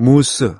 Moça